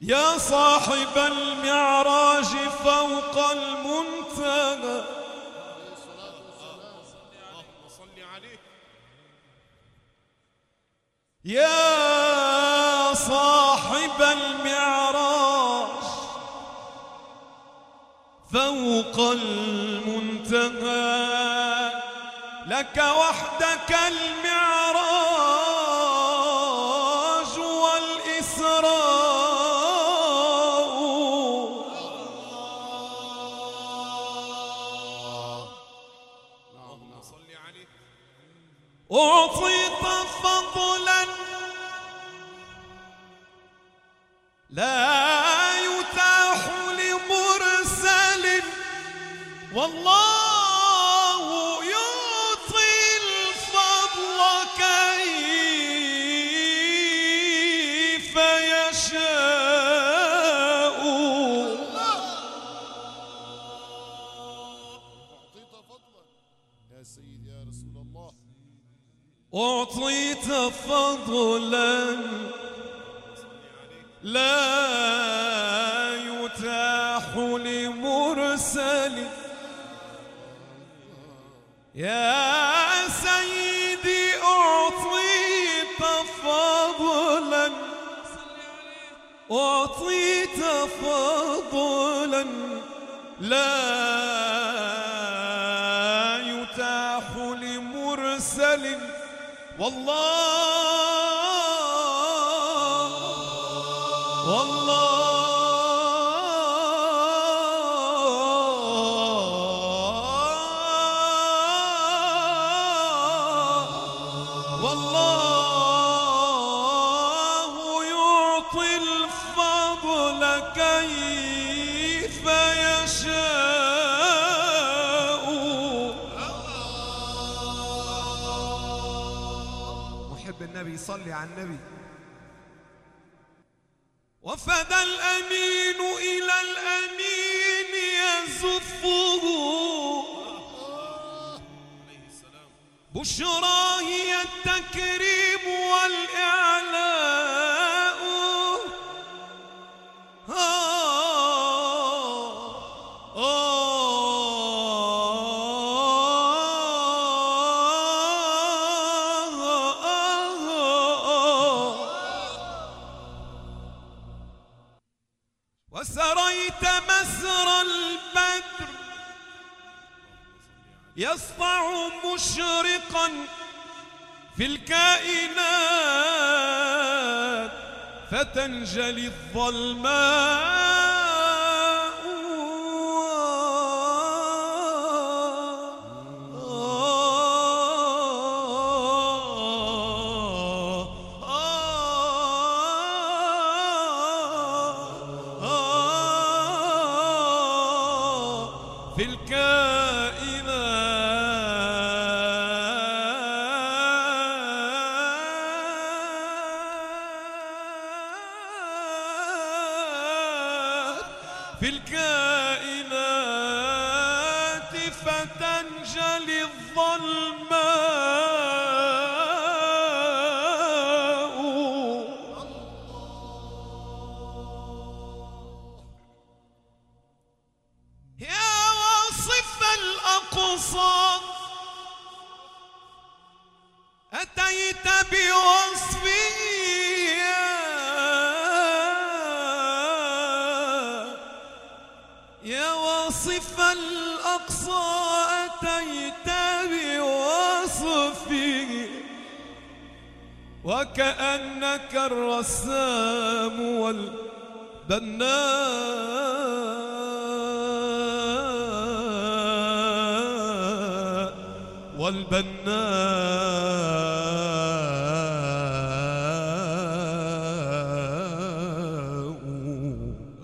يا صاحب المعراج فوق المنتهى. يا صاحب المعراج فوق المنتهى. لك وحدك المعراج أعطيت فضلا. لا يتاح لمرسل. والله يعطي الفضل كيف يشاء. أعطيت فضلا. يا سيدي يا رسول الله. أعطيت فضلا لا يتاح لمرسل. يا سيدي أعطيت فضلا أعطيت فضلا لا والله والله والله يعطي الفضل كيف محب النبي صلي على النبي. وفد الأمين إلى الأمين يزفه. بشرى هي التكريم. وسريت مسر البدر يسطع مشرقا في الكائنات فتنجلي الظلماء في الكائنات في الكائنات الأقصى أتيت بوصفه يا واصف الأقصى أتيت بوصفه وكأنك الرسام البنان